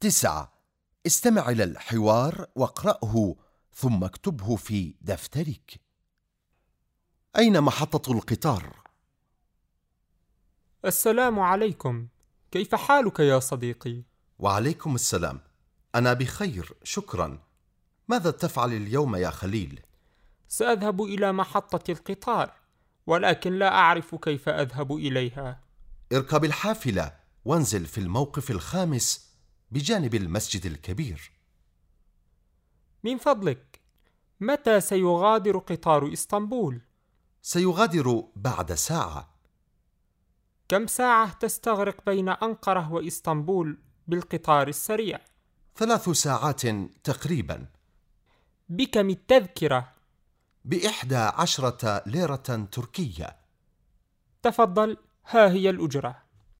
تسعة. استمع إلى الحوار واقرأه ثم اكتبه في دفترك. أين محطة القطار؟ السلام عليكم. كيف حالك يا صديقي؟ وعليكم السلام. أنا بخير شكرا. ماذا تفعل اليوم يا خليل؟ سأذهب إلى محطة القطار ولكن لا أعرف كيف أذهب إليها. اركب الحافلة وانزل في الموقف الخامس بجانب المسجد الكبير. من فضلك متى سيغادر قطار إسطنبول؟ سيغادر بعد ساعة. كم ساعة تستغرق بين أنقرة وإسطنبول بالقطار السريع؟ ثلاث ساعات تقريبا. بكم التذكرة؟ بإحدى عشرة ليرة تركية. تفضل ها هي الأجرة.